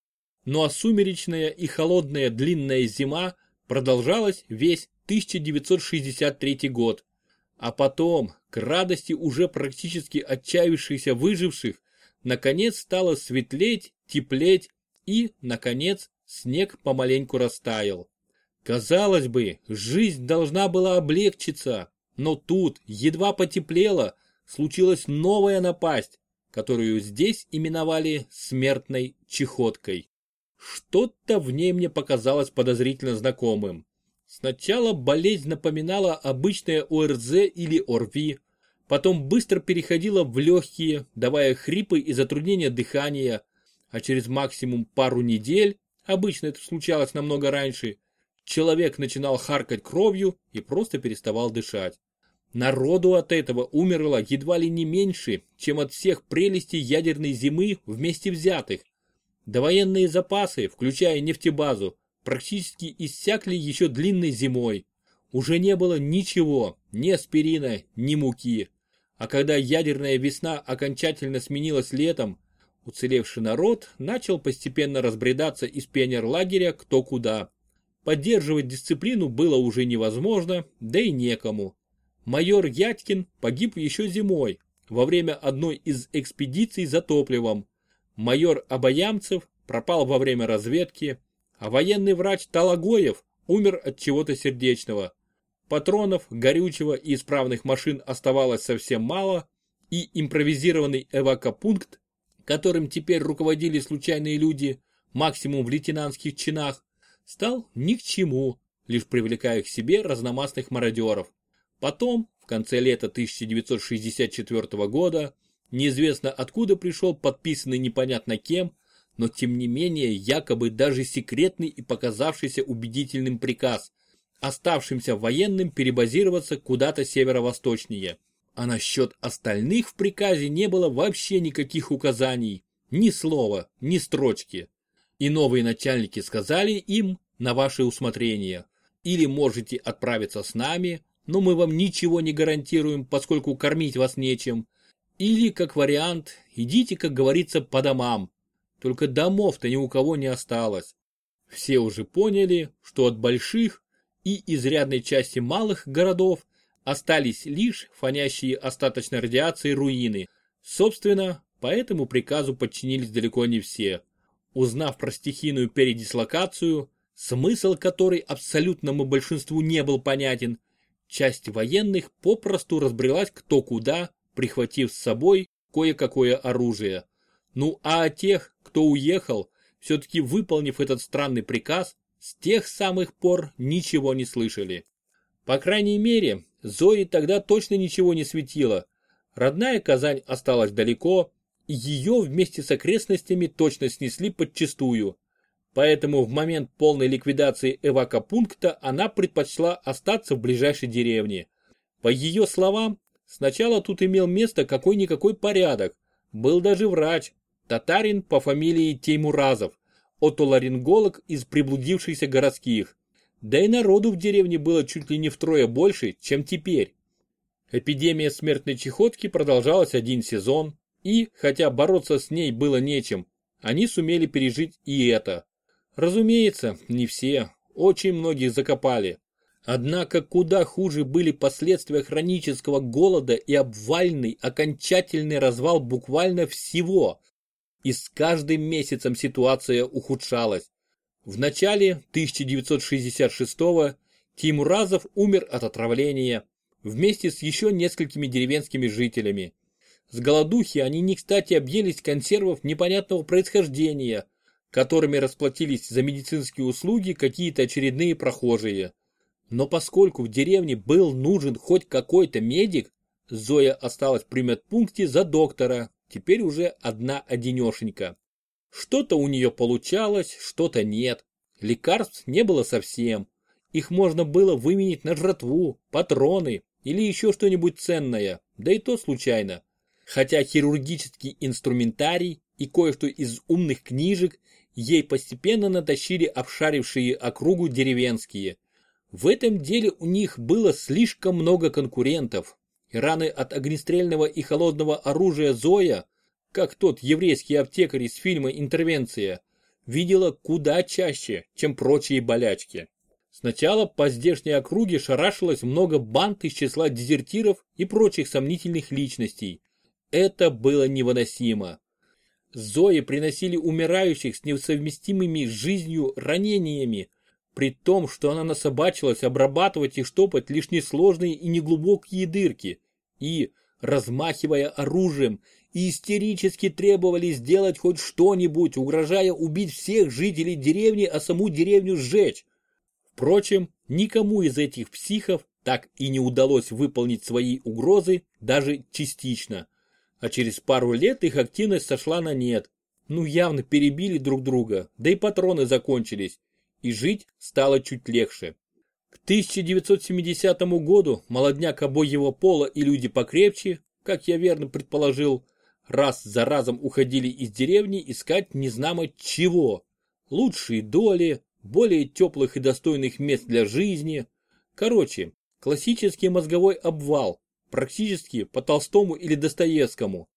A: Ну а сумеречная и холодная длинная зима продолжалась весь 1963 год. А потом, к радости уже практически отчаявшихся выживших, наконец стало светлеть, теплеть и, наконец, снег помаленьку растаял. Казалось бы, жизнь должна была облегчиться, но тут, едва потеплело, случилась новая напасть, которую здесь именовали смертной чехоткой. Что-то в ней мне показалось подозрительно знакомым. Сначала болезнь напоминала обычное ОРЗ или ОРВИ, потом быстро переходила в легкие, давая хрипы и затруднения дыхания, а через максимум пару недель, обычно это случалось намного раньше, человек начинал харкать кровью и просто переставал дышать. Народу от этого умерло едва ли не меньше, чем от всех прелестей ядерной зимы вместе взятых. Довоенные запасы, включая нефтебазу, практически иссякли еще длинной зимой. Уже не было ничего, ни аспирина, ни муки. А когда ядерная весна окончательно сменилась летом, уцелевший народ начал постепенно разбредаться из пионерлагеря кто куда. Поддерживать дисциплину было уже невозможно, да и некому. Майор Ядькин погиб еще зимой, во время одной из экспедиций за топливом, майор Обаямцев пропал во время разведки, а военный врач Талагоев умер от чего-то сердечного. Патронов, горючего и исправных машин оставалось совсем мало, и импровизированный эвакопункт, которым теперь руководили случайные люди, максимум в лейтенантских чинах, стал ни к чему, лишь привлекая к себе разномастных мародеров. Потом, в конце лета 1964 года, Неизвестно откуда пришел подписанный непонятно кем, но тем не менее якобы даже секретный и показавшийся убедительным приказ, оставшимся военным перебазироваться куда-то северо-восточнее. А насчет остальных в приказе не было вообще никаких указаний, ни слова, ни строчки. И новые начальники сказали им на ваше усмотрение. Или можете отправиться с нами, но мы вам ничего не гарантируем, поскольку кормить вас нечем, или, как вариант, идите, как говорится, по домам. Только домов-то ни у кого не осталось. Все уже поняли, что от больших и изрядной части малых городов остались лишь фонящие остаточной радиацией руины. Собственно, по этому приказу подчинились далеко не все. Узнав про стихийную передислокацию, смысл которой абсолютному большинству не был понятен, часть военных попросту разбрелась кто куда прихватив с собой кое-какое оружие. Ну а о тех, кто уехал, все-таки выполнив этот странный приказ, с тех самых пор ничего не слышали. По крайней мере, Зои тогда точно ничего не светило. Родная Казань осталась далеко, и ее вместе с окрестностями точно снесли подчистую. Поэтому в момент полной ликвидации эвакопункта она предпочла остаться в ближайшей деревне. По ее словам, Сначала тут имел место какой-никакой порядок. Был даже врач, татарин по фамилии Теймуразов, отоларинголог из приблудившихся городских. Да и народу в деревне было чуть ли не втрое больше, чем теперь. Эпидемия смертной чехотки продолжалась один сезон, и, хотя бороться с ней было нечем, они сумели пережить и это. Разумеется, не все, очень многих закопали. Однако куда хуже были последствия хронического голода и обвальный окончательный развал буквально всего. И с каждым месяцем ситуация ухудшалась. В начале 1966-го Тимуразов умер от отравления вместе с еще несколькими деревенскими жителями. С голодухи они не кстати объелись консервов непонятного происхождения, которыми расплатились за медицинские услуги какие-то очередные прохожие. Но поскольку в деревне был нужен хоть какой-то медик, Зоя осталась при медпункте за доктора, теперь уже одна одинешенька. Что-то у нее получалось, что-то нет. Лекарств не было совсем. Их можно было выменить на жратву, патроны или еще что-нибудь ценное, да и то случайно. Хотя хирургический инструментарий и кое-что из умных книжек ей постепенно натащили обшарившие округу деревенские. В этом деле у них было слишком много конкурентов. Раны от огнестрельного и холодного оружия Зоя, как тот еврейский аптекарь из фильма «Интервенция», видела куда чаще, чем прочие болячки. Сначала по здешней округе шарашилось много банд из числа дезертиров и прочих сомнительных личностей. Это было невыносимо. Зои приносили умирающих с несовместимыми с жизнью ранениями, при том, что она насобачилась обрабатывать и штопать лишь несложные и неглубокие дырки, и, размахивая оружием, истерически требовали сделать хоть что-нибудь, угрожая убить всех жителей деревни, а саму деревню сжечь. Впрочем, никому из этих психов так и не удалось выполнить свои угрозы даже частично а через пару лет их активность сошла на нет. Ну явно перебили друг друга, да и патроны закончились, и жить стало чуть легче. К 1970 году молодняк обоего пола и люди покрепче, как я верно предположил, раз за разом уходили из деревни искать незнамо чего. Лучшие доли, более теплых и достойных мест для жизни. Короче, классический мозговой обвал, практически по Толстому или Достоевскому,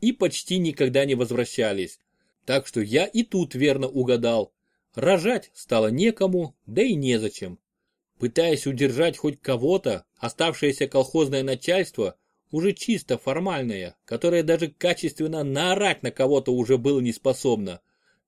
A: и почти никогда не возвращались. Так что я и тут верно угадал. Рожать стало некому, да и незачем. Пытаясь удержать хоть кого-то, оставшееся колхозное начальство, уже чисто формальное, которое даже качественно наорать на кого-то уже было не способно,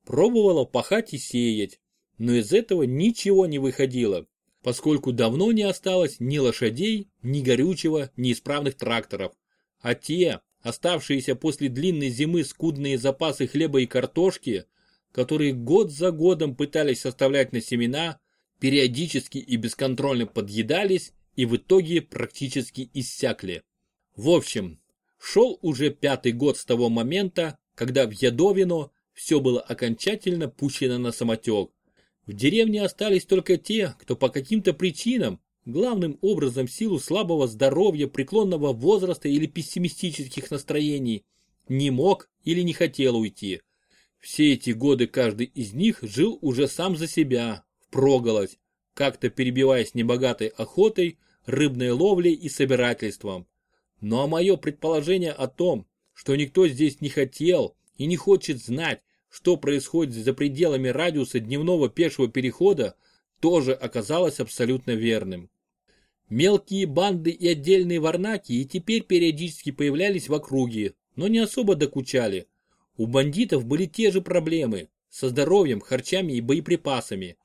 A: пробовало пахать и сеять, но из этого ничего не выходило поскольку давно не осталось ни лошадей, ни горючего, ни исправных тракторов. А те, оставшиеся после длинной зимы скудные запасы хлеба и картошки, которые год за годом пытались составлять на семена, периодически и бесконтрольно подъедались и в итоге практически иссякли. В общем, шел уже пятый год с того момента, когда в Ядовино все было окончательно пущено на самотек. В деревне остались только те, кто по каким-то причинам, главным образом силу слабого здоровья, преклонного возраста или пессимистических настроений, не мог или не хотел уйти. Все эти годы каждый из них жил уже сам за себя, впроголодь, как-то перебиваясь небогатой охотой, рыбной ловлей и собирательством. Ну а мое предположение о том, что никто здесь не хотел и не хочет знать, что происходит за пределами радиуса дневного пешего перехода, тоже оказалось абсолютно верным. Мелкие банды и отдельные варнаки и теперь периодически появлялись в округе, но не особо докучали. У бандитов были те же проблемы со здоровьем, харчами и боеприпасами.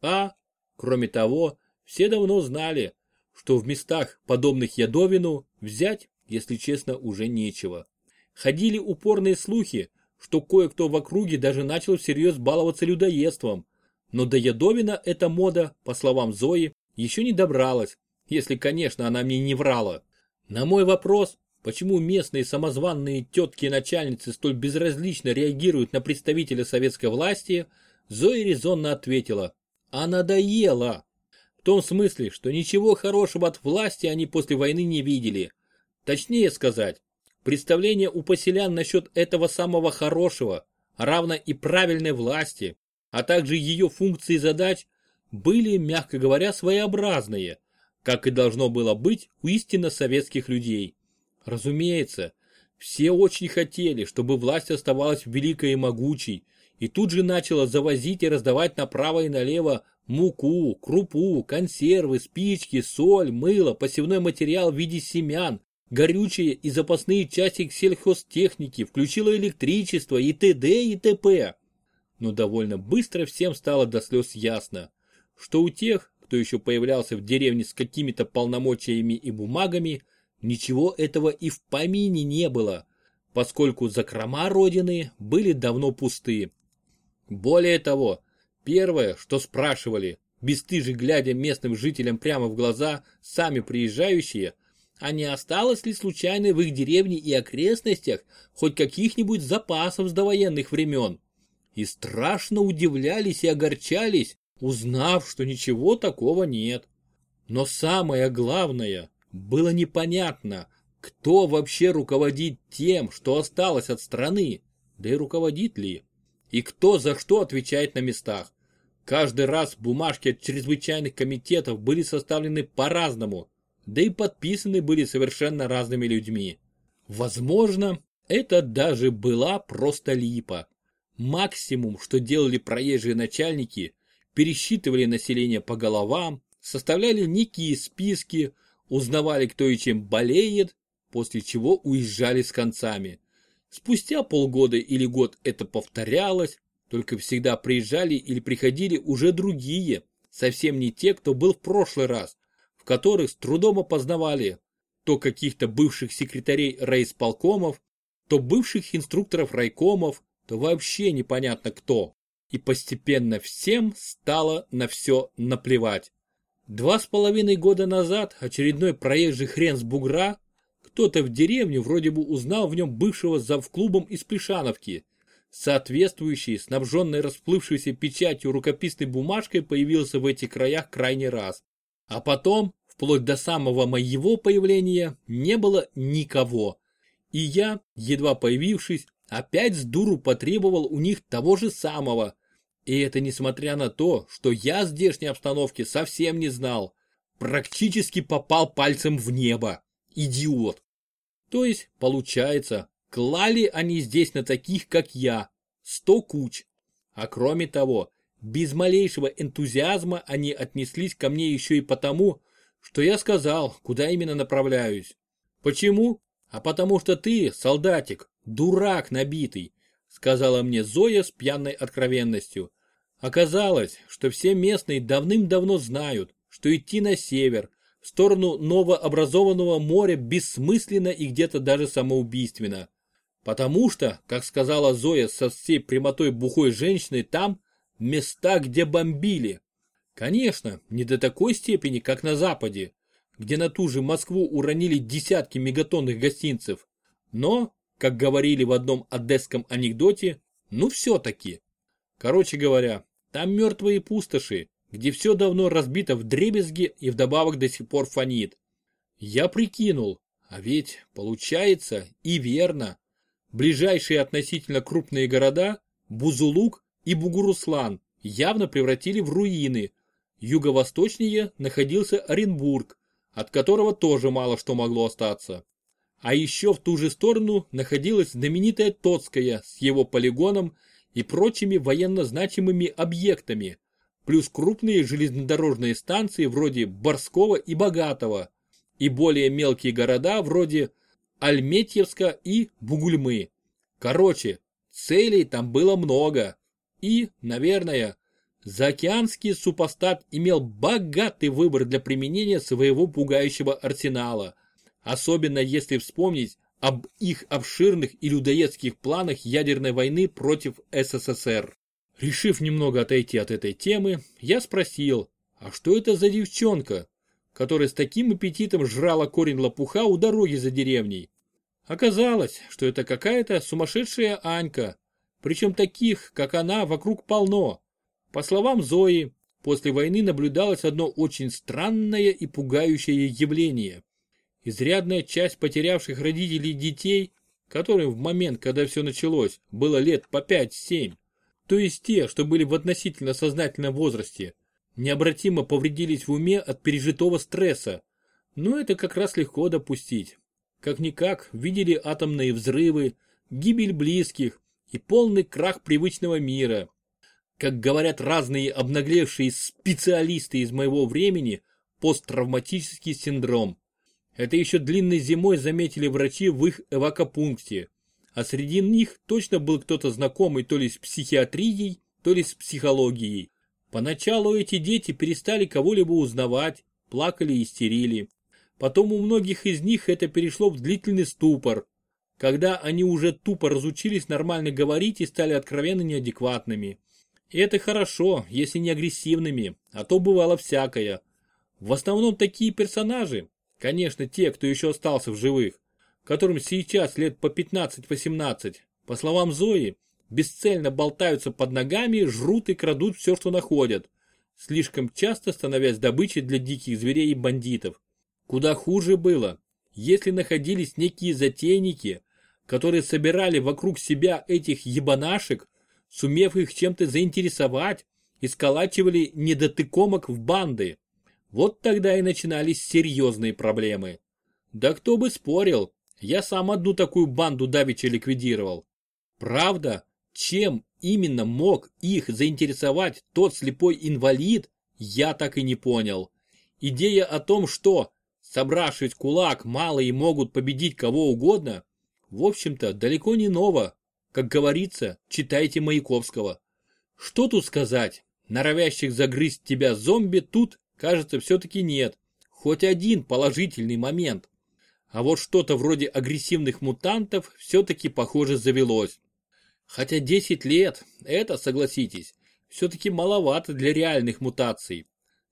A: А, кроме того, все давно знали, что в местах, подобных Ядовину, взять, если честно, уже нечего. Ходили упорные слухи, что кое-кто в округе даже начал всерьез баловаться людоедством. Но до Ядовина эта мода, по словам Зои, еще не добралась, если, конечно, она мне не врала. На мой вопрос, почему местные самозванные тетки-начальницы столь безразлично реагируют на представителя советской власти, Зоя резонно ответила, а надоело. Том смысле, что ничего хорошего от власти они после войны не видели. Точнее сказать, Представление у поселян насчет этого самого хорошего, равно и правильной власти, а также ее функции и задач, были, мягко говоря, своеобразные, как и должно было быть у истинно советских людей. Разумеется, все очень хотели, чтобы власть оставалась великой и могучей, и тут же начала завозить и раздавать направо и налево муку, крупу, консервы, спички, соль, мыло, посевной материал в виде семян, горючие и запасные части сельхозтехники, включила электричество и т.д. и т.п. Но довольно быстро всем стало до слез ясно, что у тех, кто еще появлялся в деревне с какими-то полномочиями и бумагами, ничего этого и в помине не было, поскольку закрома родины были давно пусты. Более того, первое, что спрашивали, бесстыже глядя местным жителям прямо в глаза, сами приезжающие – а не осталось ли случайно в их деревне и окрестностях хоть каких-нибудь запасов с довоенных времен? И страшно удивлялись и огорчались, узнав, что ничего такого нет. Но самое главное, было непонятно, Кто вообще руководит тем, что осталось от страны? Да и руководит ли? И кто за что отвечает на местах? Каждый раз бумажки от чрезвычайных комитетов были составлены по-разному, да и подписаны были совершенно разными людьми. Возможно, это даже была просто липа. Максимум, что делали проезжие начальники, пересчитывали население по головам, составляли некие списки, узнавали, кто и чем болеет, после чего уезжали с концами. Спустя полгода или год это повторялось, только всегда приезжали или приходили уже другие, совсем не те, кто был в прошлый раз, в которых с трудом опознавали то каких-то бывших секретарей райисполкомов, то бывших инструкторов райкомов, то вообще непонятно кто. И постепенно всем стало на все наплевать. Два с половиной года назад очередной проезжий хрен с бугра, кто-то в деревне вроде бы узнал в нем бывшего завклубом из Плешановки. Соответствующий, снабженный расплывшейся печатью рукописной бумажкой появился в этих краях крайний раз. А потом, вплоть до самого моего появления, не было никого. И я, едва появившись, опять с дуру потребовал у них того же самого. И это несмотря на то, что я здешней обстановки совсем не знал. Практически попал пальцем в небо. Идиот. То есть, получается, клали они здесь на таких, как я. Сто куч. А кроме того, без малейшего энтузиазма они отнеслись ко мне еще и потому, что я сказал, куда именно направляюсь. Почему? А потому что ты, солдатик, дурак набитый, сказала мне Зоя с пьяной откровенностью. Оказалось, что все местные давным-давно знают, что идти на север, в сторону новообразованного моря бессмысленно и где-то даже самоубийственно. Потому что, как сказала Зоя со всей прямотой бухой женщины, там места, где бомбили. Конечно, не до такой степени, как на Западе, где на ту же Москву уронили десятки мегатонных гостинцев. Но, как говорили в одном одесском анекдоте, ну все-таки. Короче говоря, там мертвые пустоши, где все давно разбито в дребезги и вдобавок до сих пор фонит. Я прикинул, а ведь получается и верно. Ближайшие относительно крупные города, Бузулук и Бугуруслан, явно превратили в руины. Юго-восточнее находился Оренбург, от которого тоже мало что могло остаться. А еще в ту же сторону находилась знаменитая Тоцкая с его полигоном и прочими военно значимыми объектами, плюс крупные железнодорожные станции вроде Борского и Богатого, и более мелкие города вроде Альметьевска и Бугульмы. Короче, целей там было много. И, наверное, Заокеанский супостат имел богатый выбор для применения своего пугающего арсенала, особенно если вспомнить об их обширных и людоедских планах ядерной войны против СССР. Решив немного отойти от этой темы, я спросил, а что это за девчонка, которая с таким аппетитом жрала корень лопуха у дороги за деревней? Оказалось, что это какая-то сумасшедшая Анька, причем таких, как она, вокруг полно. По словам Зои, после войны наблюдалось одно очень странное и пугающее явление. Изрядная часть потерявших родителей детей, которым в момент, когда все началось, было лет по 5-7, то есть те, что были в относительно сознательном возрасте, необратимо повредились в уме от пережитого стресса. Но это как раз легко допустить. Как-никак видели атомные взрывы, гибель близких и полный крах привычного мира как говорят разные обнаглевшие специалисты из моего времени, посттравматический синдром. Это еще длинной зимой заметили врачи в их эвакопункте, а среди них точно был кто-то знакомый то ли с психиатрией, то ли с психологией. Поначалу эти дети перестали кого-либо узнавать, плакали и истерили. Потом у многих из них это перешло в длительный ступор, когда они уже тупо разучились нормально говорить и стали откровенно неадекватными. И это хорошо, если не агрессивными, а то бывало всякое. В основном такие персонажи, конечно те, кто еще остался в живых, которым сейчас лет по 15-18, по словам Зои, бесцельно болтаются под ногами, жрут и крадут все, что находят, слишком часто становясь добычей для диких зверей и бандитов. Куда хуже было, если находились некие затейники, которые собирали вокруг себя этих ебанашек, сумев их чем-то заинтересовать, и сколачивали недотыкомок в банды. Вот тогда и начинались серьезные проблемы. Да кто бы спорил, я сам одну такую банду давеча ликвидировал. Правда, чем именно мог их заинтересовать тот слепой инвалид, я так и не понял. Идея о том, что, собравшись кулак, малые могут победить кого угодно, в общем-то, далеко не ново. Как говорится, читайте Маяковского. Что тут сказать? Норовящих загрызть тебя зомби тут, кажется, все-таки нет. Хоть один положительный момент. А вот что-то вроде агрессивных мутантов все-таки похоже завелось. Хотя 10 лет, это, согласитесь, все-таки маловато для реальных мутаций.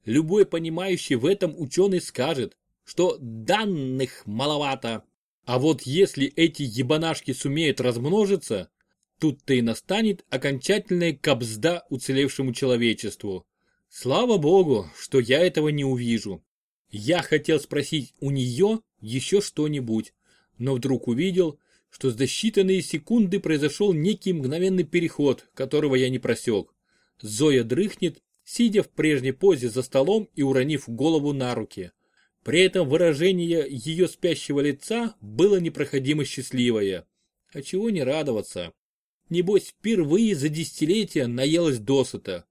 A: Любой понимающий в этом ученый скажет, что данных маловато. А вот если эти ебанашки сумеют размножиться, тут-то и настанет окончательная кобзда уцелевшему человечеству. Слава богу, что я этого не увижу. Я хотел спросить у нее еще что-нибудь, но вдруг увидел, что за считанные секунды произошел некий мгновенный переход, которого я не просек. Зоя дрыхнет, сидя в прежней позе за столом и уронив голову на руки. При этом выражение ее спящего лица было непроходимо счастливое. А чего не радоваться? Небось, впервые за десятилетия наелась досыта.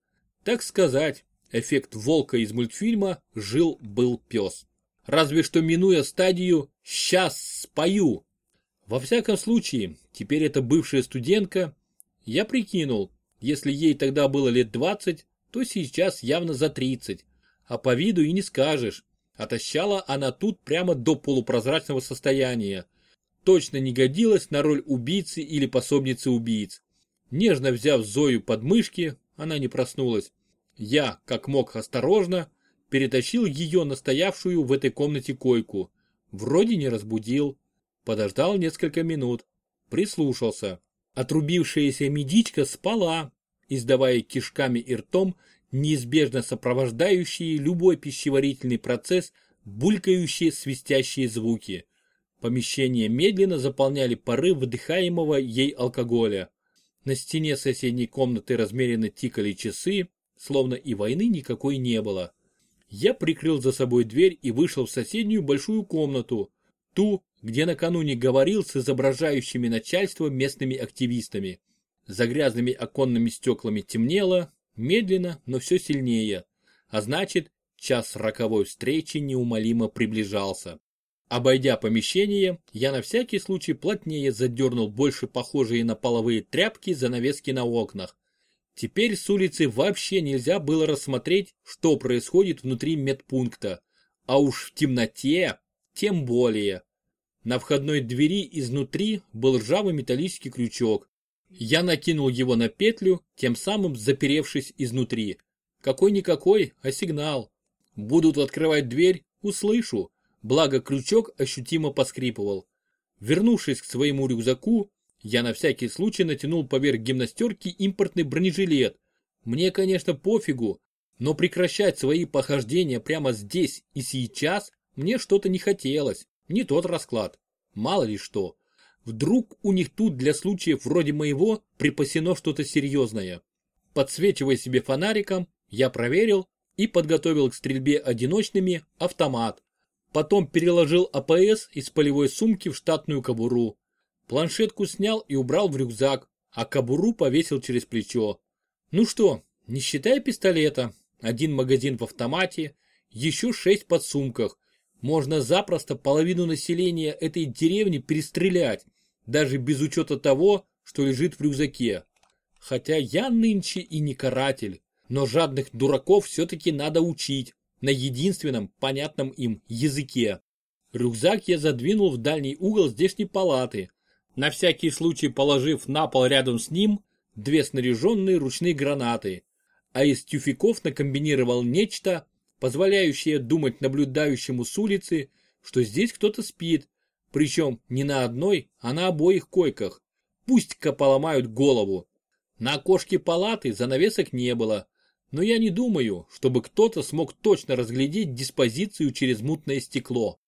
A: Так сказать, эффект волка из мультфильма «Жил-был пес». Разве что минуя стадию «Сейчас спою». Во всяком случае, теперь это бывшая студентка. Я прикинул, если ей тогда было лет 20, то сейчас явно за 30. А по виду и не скажешь. Отощала она тут прямо до полупрозрачного состояния. Точно не годилась на роль убийцы или пособницы убийц. Нежно взяв Зою под мышки, она не проснулась. Я, как мог осторожно, перетащил ее на стоявшую в этой комнате койку. Вроде не разбудил. Подождал несколько минут. Прислушался. Отрубившаяся медичка спала, издавая кишками и ртом неизбежно сопровождающие любой пищеварительный процесс булькающие свистящие звуки. Помещение медленно заполняли пары выдыхаемого ей алкоголя. На стене соседней комнаты размеренно тикали часы, словно и войны никакой не было. Я прикрыл за собой дверь и вышел в соседнюю большую комнату, ту, где накануне говорил с изображающими начальство местными активистами. За грязными оконными стеклами темнело, медленно, но все сильнее, а значит, час роковой встречи неумолимо приближался. Обойдя помещение, я на всякий случай плотнее задернул больше похожие на половые тряпки занавески на окнах. Теперь с улицы вообще нельзя было рассмотреть, что происходит внутри медпункта, а уж в темноте тем более. На входной двери изнутри был ржавый металлический крючок. Я накинул его на петлю, тем самым заперевшись изнутри. Какой-никакой, а сигнал. Будут открывать дверь, услышу, благо крючок ощутимо поскрипывал. Вернувшись к своему рюкзаку, я на всякий случай натянул поверх гимнастерки импортный бронежилет. Мне, конечно, пофигу, но прекращать свои похождения прямо здесь и сейчас мне что-то не хотелось. Не тот расклад. Мало ли что. Вдруг у них тут для случаев вроде моего припасено что-то серьезное. Подсвечивая себе фонариком, я проверил и подготовил к стрельбе одиночными автомат. Потом переложил АПС из полевой сумки в штатную кобуру. Планшетку снял и убрал в рюкзак, а кобуру повесил через плечо. Ну что, не считая пистолета, один магазин в автомате, еще шесть под сумках. Можно запросто половину населения этой деревни перестрелять, даже без учета того, что лежит в рюкзаке. Хотя я нынче и не каратель, но жадных дураков все-таки надо учить на единственном понятном им языке. Рюкзак я задвинул в дальний угол здешней палаты, на всякий случай положив на пол рядом с ним две снаряженные ручные гранаты, а из тюфяков накомбинировал нечто, позволяющее думать наблюдающему с улицы, что здесь кто-то спит, причем не на одной, а на обоих койках. Пусть-ка поломают голову. На окошке палаты занавесок не было, но я не думаю, чтобы кто-то смог точно разглядеть диспозицию через мутное стекло.